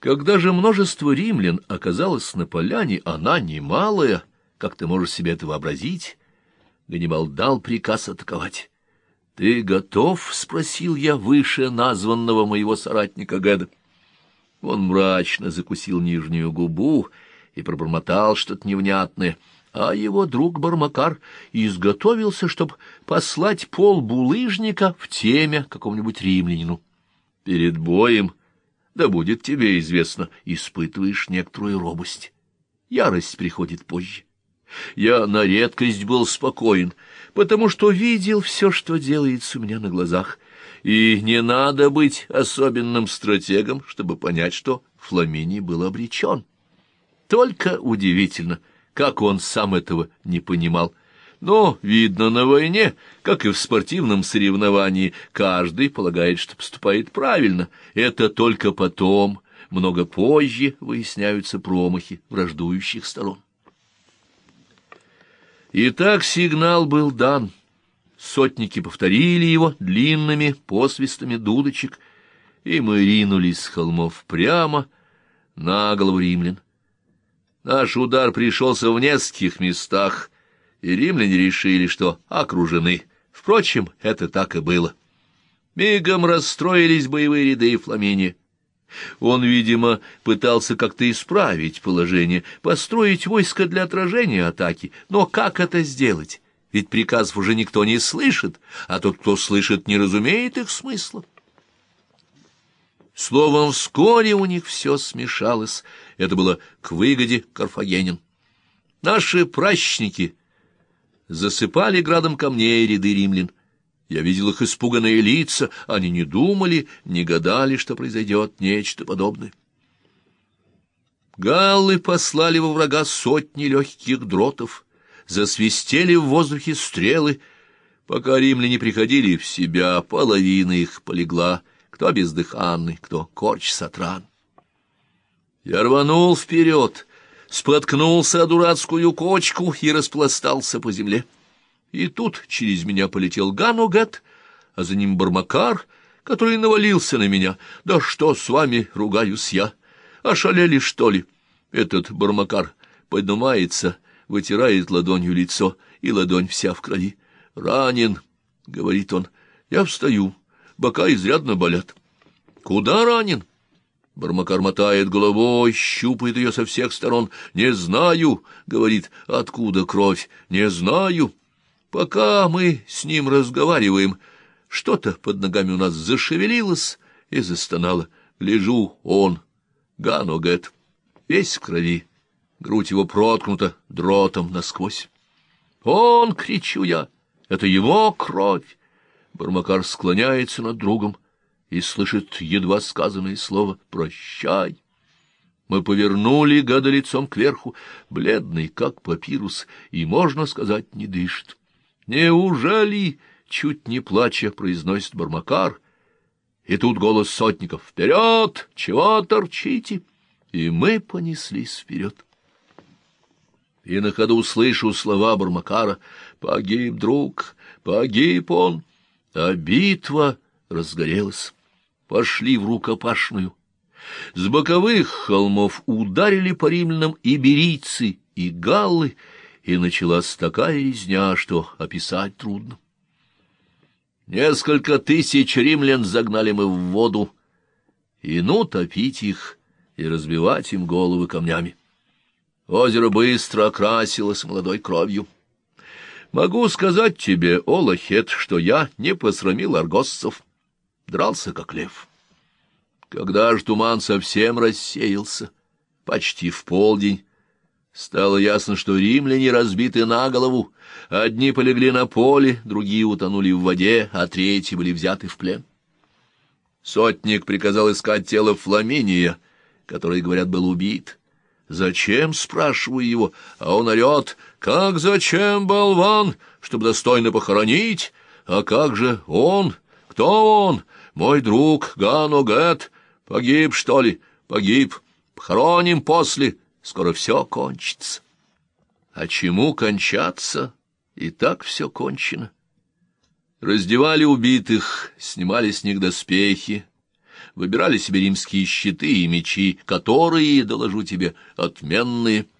Когда же множество римлян оказалось на поляне, она немалая, как ты можешь себе это вообразить, Ганнибал дал приказ атаковать. — Ты готов? — спросил я выше названного моего соратника Гэда. Он мрачно закусил нижнюю губу и пробормотал что-то невнятное, а его друг Бармакар изготовился, чтобы послать пол булыжника в теме какому-нибудь римлянину. Перед боем, да будет тебе известно, испытываешь некоторую робость. Ярость приходит позже. Я на редкость был спокоен, потому что видел все, что делается у меня на глазах, и не надо быть особенным стратегом, чтобы понять, что Фламиний был обречен. Только удивительно, как он сам этого не понимал. Но, видно, на войне, как и в спортивном соревновании, каждый полагает, что поступает правильно. Это только потом, много позже, выясняются промахи враждующих сторон. Итак, сигнал был дан. Сотники повторили его длинными посвистами дудочек, и мы ринулись с холмов прямо на голову римлян. Наш удар пришелся в нескольких местах, и римляне решили, что окружены. Впрочем, это так и было. Мигом расстроились боевые ряды Фламения. Он, видимо, пытался как-то исправить положение, построить войско для отражения атаки. Но как это сделать? Ведь приказов уже никто не слышит, а тот, кто слышит, не разумеет их смысла. Словом, вскоре у них все смешалось. Это было к выгоде карфагенин. Наши пращники засыпали градом камней ряды римлян. Я видел их испуганные лица, они не думали, не гадали, что произойдет нечто подобное. Галлы послали во врага сотни легких дротов, засвистели в воздухе стрелы. Пока римляне приходили в себя, половина их полегла, кто бездыханный, кто корчится от ран. Я рванул вперед, споткнулся о дурацкую кочку и распластался по земле. И тут через меня полетел Ганугат, а за ним Бармакар, который навалился на меня. «Да что с вами, ругаюсь я? Ошалели, что ли?» Этот Бармакар поднимается, вытирает ладонью лицо, и ладонь вся в крови. «Ранен», — говорит он, — «я встаю, бока изрядно болят». «Куда ранен?» Бармакар мотает головой, щупает ее со всех сторон. «Не знаю», — говорит, — «откуда кровь? Не знаю». Пока мы с ним разговариваем, что-то под ногами у нас зашевелилось и застонало. Лежу он, Ганогет, весь в крови, грудь его проткнута дротом насквозь. «Он!» — кричу я. «Это его кровь!» Бармакар склоняется над другом и слышит едва сказанное слово «Прощай!» Мы повернули гада лицом кверху, бледный, как папирус, и, можно сказать, не дышит. «Неужели?» — чуть не плача произносит Бармакар. И тут голос сотников «Вперед! Чего торчите?» И мы понеслись вперед. И на ходу слышу слова Бармакара «Погиб друг, погиб он!» А битва разгорелась. Пошли в рукопашную. С боковых холмов ударили по римлянам и берийцы, и галлы, и началась такая резня, что описать трудно. Несколько тысяч римлян загнали мы в воду, и ну топить их и разбивать им головы камнями. Озеро быстро окрасилось молодой кровью. Могу сказать тебе, Олахет, что я не посрамил аргоссов, дрался как лев. Когда ж туман совсем рассеялся, почти в полдень, Стало ясно, что римляне разбиты на голову. Одни полегли на поле, другие утонули в воде, а третьи были взяты в плен. Сотник приказал искать тело Фламиния, который, говорят, был убит. «Зачем?» — спрашиваю его, а он орет. «Как зачем, болван? Чтобы достойно похоронить? А как же он? Кто он? Мой друг Ганогет? Погиб, что ли? Погиб. Похороним после». Скоро все кончится. А чему кончаться? И так все кончено. Раздевали убитых, снимали с них доспехи, выбирали себе римские щиты и мечи, которые, доложу тебе, отменные —